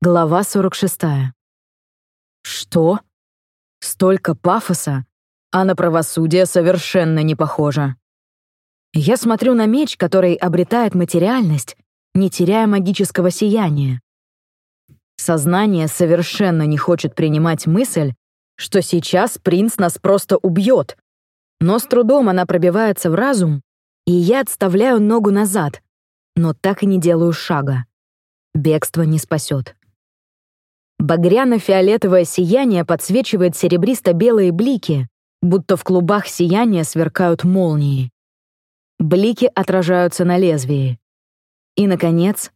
Глава 46. Что? Столько пафоса, а на правосудие совершенно не похоже. Я смотрю на меч, который обретает материальность, не теряя магического сияния. Сознание совершенно не хочет принимать мысль, что сейчас принц нас просто убьет. Но с трудом она пробивается в разум, и я отставляю ногу назад, но так и не делаю шага. Бегство не спасет. Багряно-фиолетовое сияние подсвечивает серебристо-белые блики, будто в клубах сияния сверкают молнии. Блики отражаются на лезвии. И, наконец,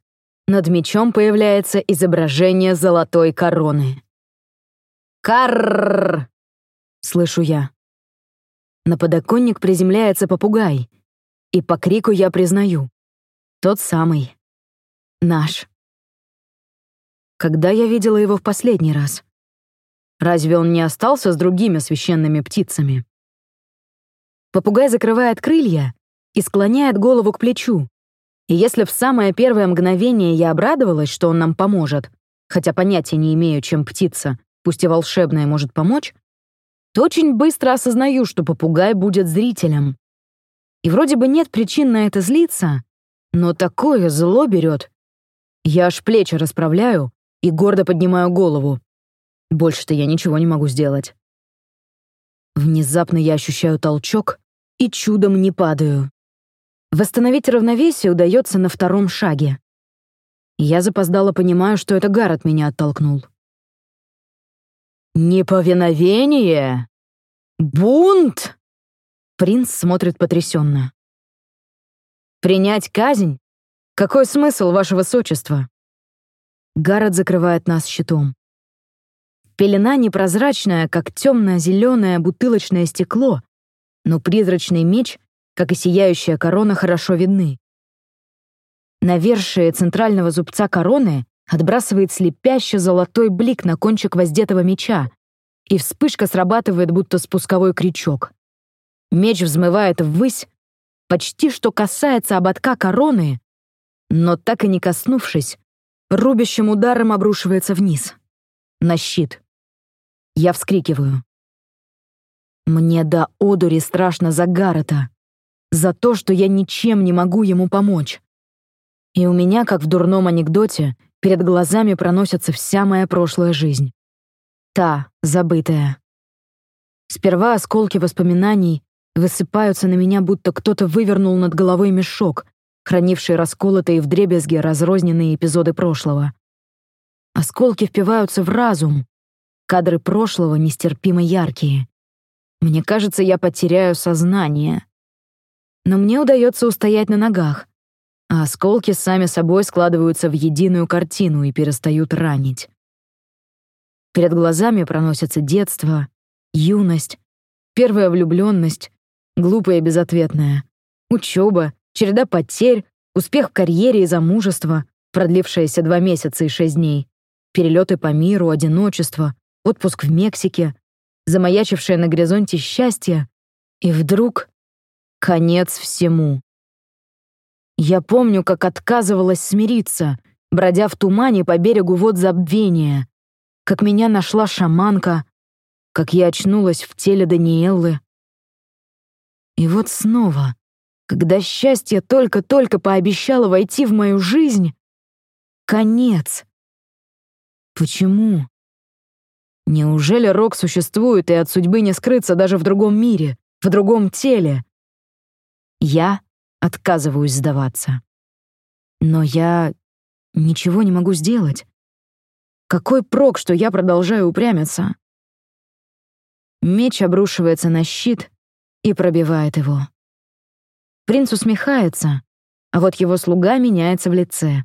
над мечом появляется изображение золотой короны. «Каррррр!» — слышу я. На подоконник приземляется попугай, и по крику я признаю. Тот самый. Наш. Когда я видела его в последний раз? Разве он не остался с другими священными птицами? Попугай закрывает крылья и склоняет голову к плечу. И если в самое первое мгновение я обрадовалась, что он нам поможет, хотя понятия не имею, чем птица, пусть и волшебная, может помочь, то очень быстро осознаю, что попугай будет зрителем. И вроде бы нет причин на это злиться, но такое зло берет. Я аж плечи расправляю и гордо поднимаю голову. Больше-то я ничего не могу сделать. Внезапно я ощущаю толчок и чудом не падаю. Восстановить равновесие удается на втором шаге. Я запоздало понимаю, что это Гаррет меня оттолкнул. «Неповиновение? Бунт?» Принц смотрит потрясенно. «Принять казнь? Какой смысл, ваше высочество?» Гаррет закрывает нас щитом. Пелена непрозрачная, как темно-зеленое бутылочное стекло, но призрачный меч, как и сияющая корона, хорошо видны. Навершие центрального зубца короны отбрасывает слепящий золотой блик на кончик воздетого меча, и вспышка срабатывает, будто спусковой крючок. Меч взмывает ввысь, почти что касается ободка короны, но так и не коснувшись, рубящим ударом обрушивается вниз. На щит. Я вскрикиваю. Мне до одури страшно за Гаррета. За то, что я ничем не могу ему помочь. И у меня, как в дурном анекдоте, перед глазами проносится вся моя прошлая жизнь. Та, забытая. Сперва осколки воспоминаний высыпаются на меня, будто кто-то вывернул над головой мешок, хранивший расколотые вдребезги разрозненные эпизоды прошлого. Осколки впиваются в разум. Кадры прошлого нестерпимо яркие. Мне кажется, я потеряю сознание. Но мне удается устоять на ногах, а осколки сами собой складываются в единую картину и перестают ранить. Перед глазами проносится детство, юность, первая влюбленность, глупая и безответная, учеба, череда потерь, успех в карьере и замужество, продлившееся два месяца и шесть дней, перелеты по миру, одиночество, отпуск в Мексике, замаячившее на горизонте счастье, и вдруг конец всему. Я помню, как отказывалась смириться, бродя в тумане по берегу вод забвения, как меня нашла шаманка, как я очнулась в теле Даниэллы. И вот снова когда счастье только-только пообещало войти в мою жизнь, конец. Почему? Неужели Рок существует и от судьбы не скрыться даже в другом мире, в другом теле? Я отказываюсь сдаваться. Но я ничего не могу сделать. Какой прок, что я продолжаю упрямиться? Меч обрушивается на щит и пробивает его. Принц усмехается, а вот его слуга меняется в лице.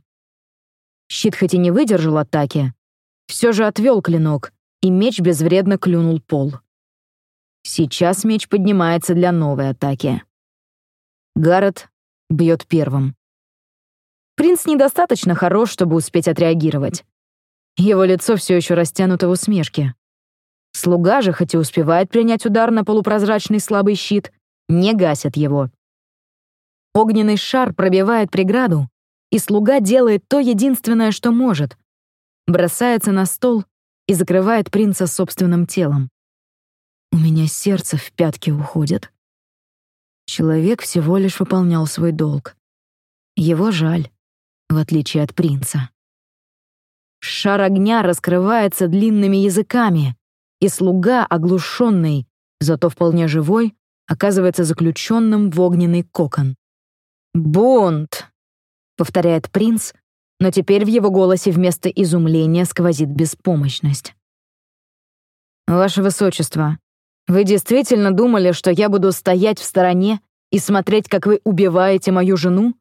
Щит хоть и не выдержал атаки, все же отвел клинок, и меч безвредно клюнул пол. Сейчас меч поднимается для новой атаки. Гаррет бьет первым. Принц недостаточно хорош, чтобы успеть отреагировать. Его лицо все еще растянуто в усмешке. Слуга же, хоть и успевает принять удар на полупрозрачный слабый щит, не гасит его. Огненный шар пробивает преграду, и слуга делает то единственное, что может. бросается на стол и закрывает принца собственным телом. У меня сердце в пятки уходит. Человек всего лишь выполнял свой долг. Его жаль, в отличие от принца. Шар огня раскрывается длинными языками, и слуга, оглушенный, зато вполне живой, оказывается заключенным в огненный кокон. «Бунт!» — повторяет принц, но теперь в его голосе вместо изумления сквозит беспомощность. «Ваше Высочество, вы действительно думали, что я буду стоять в стороне и смотреть, как вы убиваете мою жену?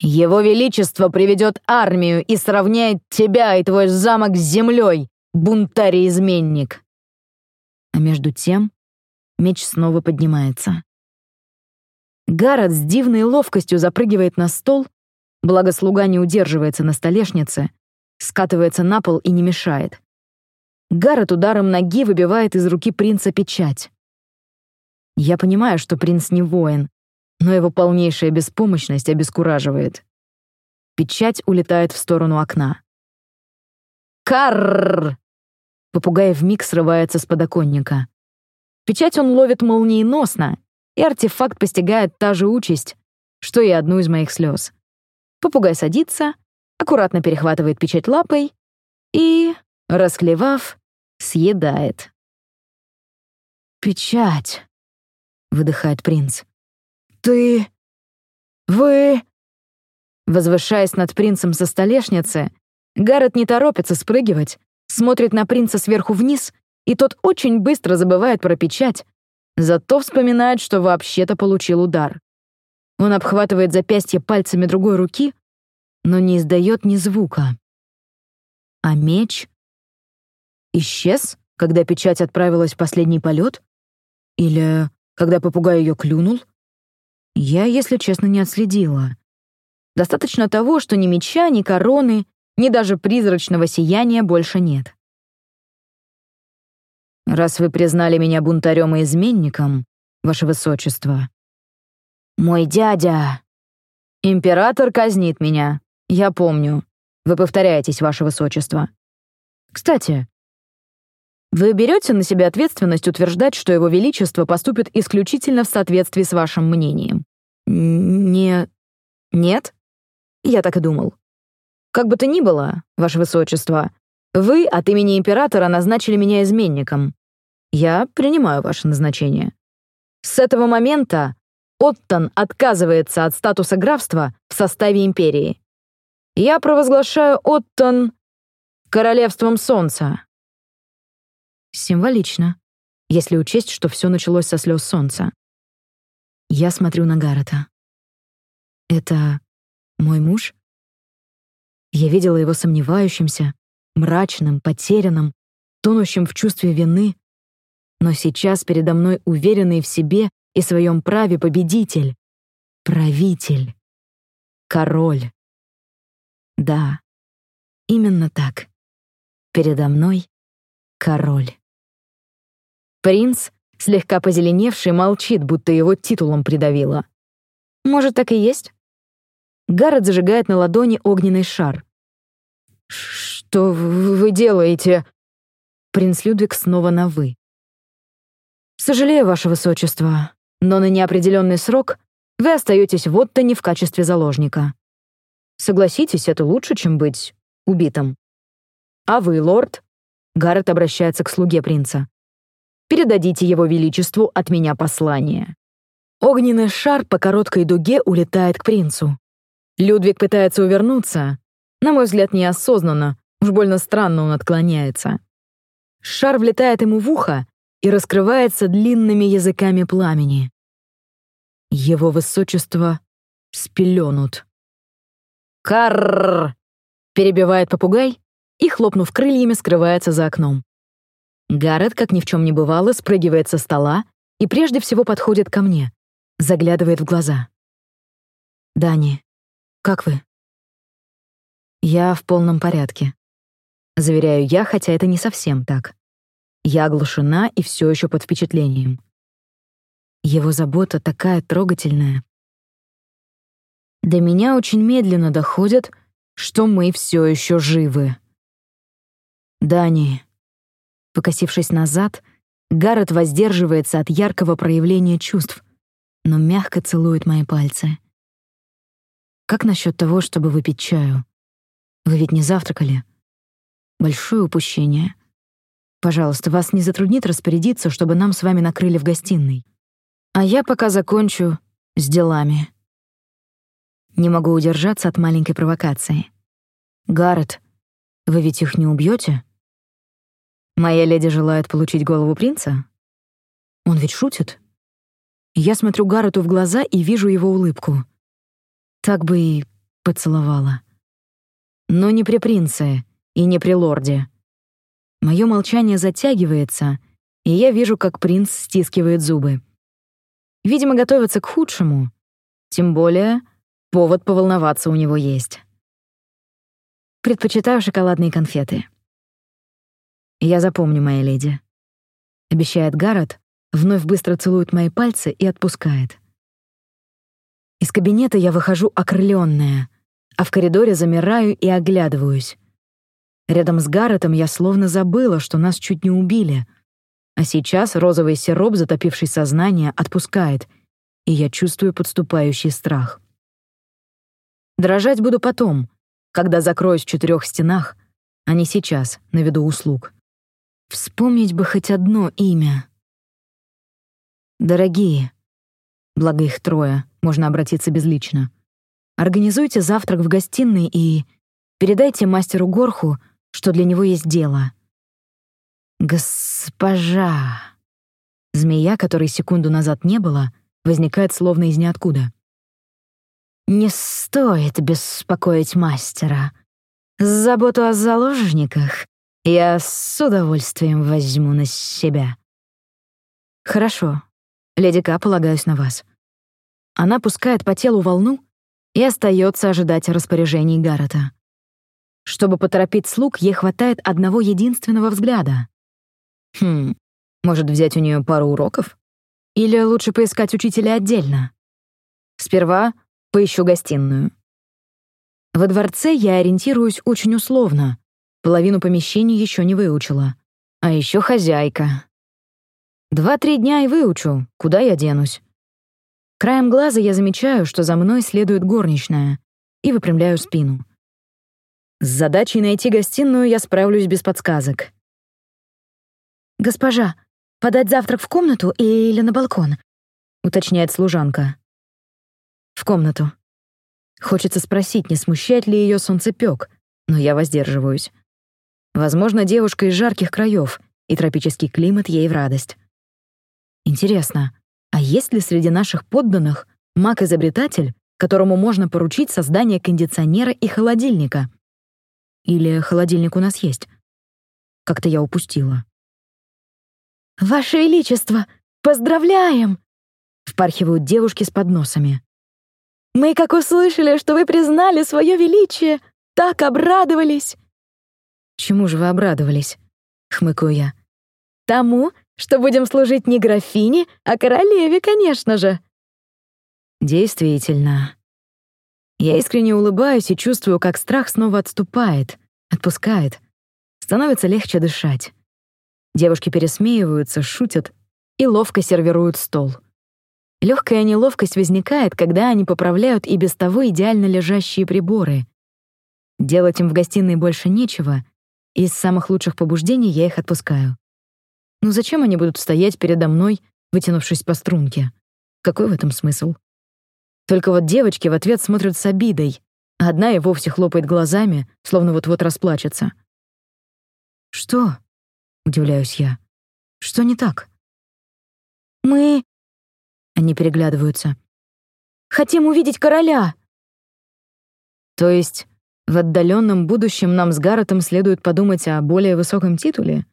Его Величество приведет армию и сравняет тебя и твой замок с землей, бунтарь и изменник!» А между тем меч снова поднимается. Гаррет с дивной ловкостью запрыгивает на стол, благо слуга не удерживается на столешнице, скатывается на пол и не мешает. Гаррет ударом ноги выбивает из руки принца печать. Я понимаю, что принц не воин, но его полнейшая беспомощность обескураживает. Печать улетает в сторону окна. «Карррр!» Попугай вмиг срывается с подоконника. Печать он ловит молниеносно, и артефакт постигает та же участь, что и одну из моих слез. Попугай садится, аккуратно перехватывает печать лапой и, расклевав, съедает. «Печать», — выдыхает принц. «Ты... вы...» Возвышаясь над принцем со столешницы, Гаррет не торопится спрыгивать, смотрит на принца сверху вниз, и тот очень быстро забывает про печать, Зато вспоминает, что вообще-то получил удар. Он обхватывает запястье пальцами другой руки, но не издает ни звука. А меч исчез, когда печать отправилась в последний полет? Или когда попугай ее клюнул? Я, если честно, не отследила. Достаточно того, что ни меча, ни короны, ни даже призрачного сияния больше нет. Раз вы признали меня бунтарем и изменником, ваше высочество. Мой дядя. Император казнит меня. Я помню. Вы повторяетесь, ваше высочество. Кстати, вы берете на себя ответственность утверждать, что его величество поступит исключительно в соответствии с вашим мнением? Не... Нет? Я так и думал. Как бы то ни было, ваше высочество, вы от имени императора назначили меня изменником. Я принимаю ваше назначение. С этого момента Оттон отказывается от статуса графства в составе империи. Я провозглашаю Оттон королевством солнца. Символично, если учесть, что все началось со слез солнца. Я смотрю на Гаррета. Это мой муж? Я видела его сомневающимся, мрачным, потерянным, тонущим в чувстве вины, но сейчас передо мной уверенный в себе и своем праве победитель, правитель, король. Да, именно так. Передо мной король. Принц, слегка позеленевший, молчит, будто его титулом придавило. Может, так и есть? Гаррет зажигает на ладони огненный шар. «Что вы делаете?» Принц Людвиг снова на «вы». «Сожалею, Ваше Высочество, но на неопределенный срок вы остаетесь в Оттоне в качестве заложника. Согласитесь, это лучше, чем быть убитым. А вы, лорд?» Гаррет обращается к слуге принца. «Передадите его величеству от меня послание». Огненный шар по короткой дуге улетает к принцу. Людвиг пытается увернуться. На мой взгляд, неосознанно. Уж больно странно он отклоняется. Шар влетает ему в ухо и раскрывается длинными языками пламени. Его высочество спеленут. «Карррр!» — перебивает попугай и, хлопнув крыльями, скрывается за окном. Гаррет, как ни в чем не бывало, спрыгивает со стола и прежде всего подходит ко мне, заглядывает в глаза. «Дани, как вы?» «Я в полном порядке», — заверяю я, хотя это не совсем так. Я оглушена и все еще под впечатлением. Его забота такая трогательная. До меня очень медленно доходит, что мы все еще живы. Дани. Покосившись назад, Гаррет воздерживается от яркого проявления чувств, но мягко целует мои пальцы. Как насчет того, чтобы выпить чаю? Вы ведь не завтракали? Большое упущение. Пожалуйста, вас не затруднит распорядиться, чтобы нам с вами накрыли в гостиной. А я пока закончу с делами. Не могу удержаться от маленькой провокации. Гаррет, вы ведь их не убьете? Моя леди желает получить голову принца? Он ведь шутит. Я смотрю Гаррету в глаза и вижу его улыбку. Так бы и поцеловала. Но не при принце и не при лорде. Мое молчание затягивается, и я вижу, как принц стискивает зубы. Видимо, готовится к худшему. Тем более, повод поволноваться у него есть. Предпочитаю шоколадные конфеты. Я запомню, моя леди. Обещает Гаррет, вновь быстро целует мои пальцы и отпускает. Из кабинета я выхожу окрылённая, а в коридоре замираю и оглядываюсь. Рядом с Гарретом я словно забыла, что нас чуть не убили. А сейчас розовый сироп, затопивший сознание, отпускает, и я чувствую подступающий страх. Дрожать буду потом, когда закроюсь в четырех стенах, а не сейчас, на виду услуг. Вспомнить бы хоть одно имя. Дорогие, благо их трое, можно обратиться безлично. Организуйте завтрак в гостиной и передайте мастеру Горху, что для него есть дело. Госпожа. Змея, которой секунду назад не было, возникает словно из ниоткуда. Не стоит беспокоить мастера. Заботу о заложниках я с удовольствием возьму на себя. Хорошо. Леди К, полагаюсь на вас. Она пускает по телу волну и остается ожидать распоряжений Гаррета. Чтобы поторопить слуг, ей хватает одного единственного взгляда. Хм, может взять у нее пару уроков? Или лучше поискать учителя отдельно? Сперва поищу гостиную. Во дворце я ориентируюсь очень условно. Половину помещений еще не выучила. А еще хозяйка. Два-три дня и выучу, куда я денусь. Краем глаза я замечаю, что за мной следует горничная, и выпрямляю спину. С задачей найти гостиную я справлюсь без подсказок. «Госпожа, подать завтрак в комнату или на балкон?» — уточняет служанка. «В комнату». Хочется спросить, не смущает ли ее солнцепек, но я воздерживаюсь. Возможно, девушка из жарких краев, и тропический климат ей в радость. Интересно, а есть ли среди наших подданных маг-изобретатель, которому можно поручить создание кондиционера и холодильника? Или холодильник у нас есть? Как-то я упустила. «Ваше Величество, поздравляем!» Впархивают девушки с подносами. «Мы, как услышали, что вы признали свое величие, так обрадовались!» «Чему же вы обрадовались?» — хмыкаю я. «Тому, что будем служить не графине, а королеве, конечно же». Действительно. Я искренне улыбаюсь и чувствую, как страх снова отступает, отпускает. Становится легче дышать. Девушки пересмеиваются, шутят и ловко сервируют стол. Легкая неловкость возникает, когда они поправляют и без того идеально лежащие приборы. Делать им в гостиной больше нечего, и из самых лучших побуждений я их отпускаю. Ну зачем они будут стоять передо мной, вытянувшись по струнке? Какой в этом смысл? Только вот девочки в ответ смотрят с обидой, одна и вовсе хлопает глазами, словно вот-вот расплачется. «Что?» — удивляюсь я. «Что не так?» «Мы...» — они переглядываются. «Хотим увидеть короля!» «То есть в отдаленном будущем нам с Гарретом следует подумать о более высоком титуле?»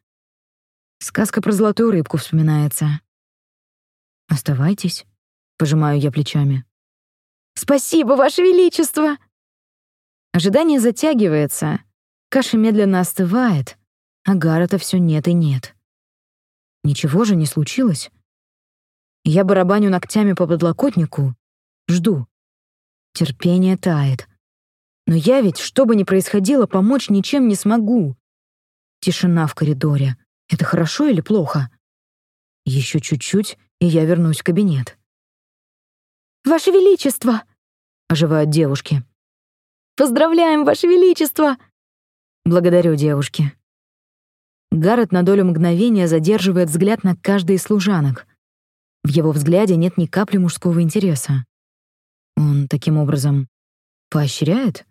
Сказка про золотую рыбку вспоминается. «Оставайтесь», — пожимаю я плечами. «Спасибо, Ваше Величество!» Ожидание затягивается, каша медленно остывает, а Гаррета все нет и нет. Ничего же не случилось. Я барабаню ногтями по подлокотнику, жду. Терпение тает. Но я ведь, что бы ни происходило, помочь ничем не смогу. Тишина в коридоре. Это хорошо или плохо? Еще чуть-чуть, и я вернусь в кабинет. «Ваше Величество!» — оживают девушки. «Поздравляем, Ваше Величество!» Благодарю девушки. Гаррет на долю мгновения задерживает взгляд на каждой из служанок. В его взгляде нет ни капли мужского интереса. Он таким образом поощряет?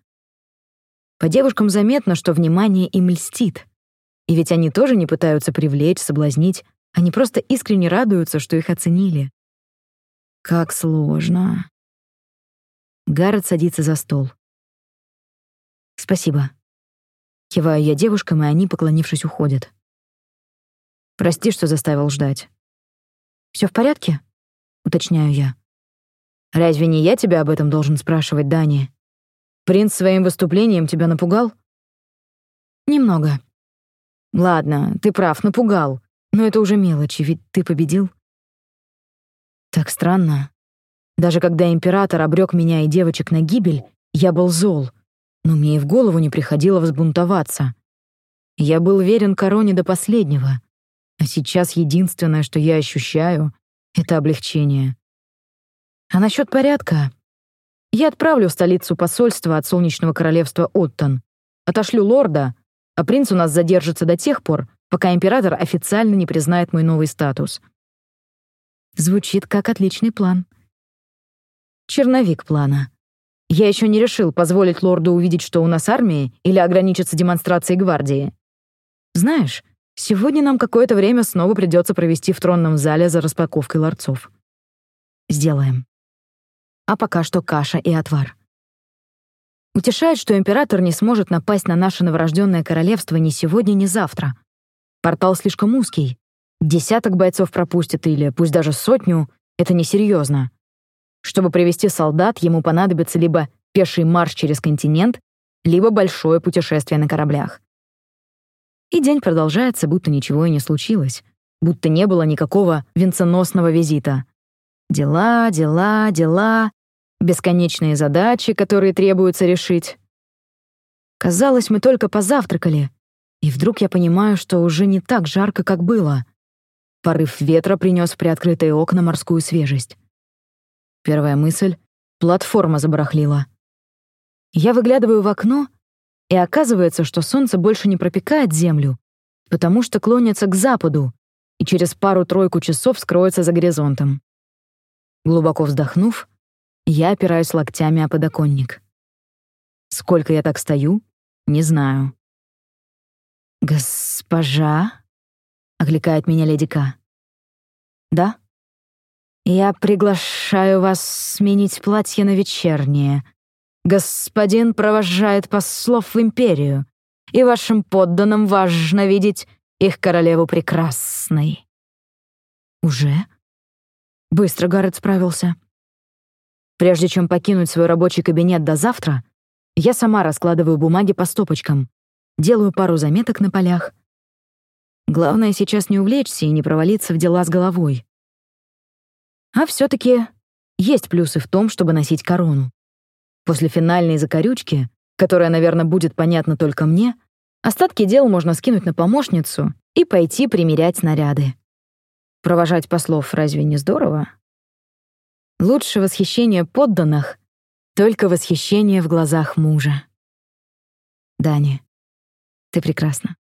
По девушкам заметно, что внимание им льстит. И ведь они тоже не пытаются привлечь, соблазнить, они просто искренне радуются, что их оценили. Как сложно. Гаррет садится за стол. «Спасибо». Киваю я девушкам, и они, поклонившись, уходят. «Прости, что заставил ждать». Все в порядке?» — уточняю я. «Разве не я тебя об этом должен спрашивать, Дани? Принц своим выступлением тебя напугал?» «Немного». «Ладно, ты прав, напугал. Но это уже мелочи, ведь ты победил». Так странно. Даже когда император обрек меня и девочек на гибель, я был зол, но мне и в голову не приходило взбунтоваться. Я был верен короне до последнего, а сейчас единственное, что я ощущаю, — это облегчение. А насчет порядка? Я отправлю в столицу посольства от Солнечного королевства Оттон, отошлю лорда, а принц у нас задержится до тех пор, пока император официально не признает мой новый статус — Звучит как отличный план. Черновик плана. Я еще не решил, позволить лорду увидеть, что у нас армия, или ограничиться демонстрацией гвардии. Знаешь, сегодня нам какое-то время снова придется провести в тронном зале за распаковкой ларцов. Сделаем. А пока что каша и отвар. Утешает, что император не сможет напасть на наше новорожденное королевство ни сегодня, ни завтра. Портал слишком узкий, Десяток бойцов пропустит или пусть даже сотню — это несерьезно. Чтобы привести солдат, ему понадобится либо пеший марш через континент, либо большое путешествие на кораблях. И день продолжается, будто ничего и не случилось, будто не было никакого венценосного визита. Дела, дела, дела, бесконечные задачи, которые требуется решить. Казалось, мы только позавтракали, и вдруг я понимаю, что уже не так жарко, как было. Порыв ветра принес в приоткрытые окна морскую свежесть. Первая мысль — платформа забарахлила. Я выглядываю в окно, и оказывается, что солнце больше не пропекает землю, потому что клонится к западу и через пару-тройку часов скроется за горизонтом. Глубоко вздохнув, я опираюсь локтями о подоконник. Сколько я так стою, не знаю. «Госпожа?» — окликает меня леди К. «Да?» «Я приглашаю вас сменить платье на вечернее. Господин провожает послов в империю, и вашим подданным важно видеть их королеву прекрасной». «Уже?» Быстро Гаррет справился. Прежде чем покинуть свой рабочий кабинет до завтра, я сама раскладываю бумаги по стопочкам, делаю пару заметок на полях — Главное сейчас не увлечься и не провалиться в дела с головой. А все таки есть плюсы в том, чтобы носить корону. После финальной закорючки, которая, наверное, будет понятна только мне, остатки дел можно скинуть на помощницу и пойти примерять снаряды. Провожать послов разве не здорово? Лучше восхищение подданных, только восхищение в глазах мужа. Дани, ты прекрасна.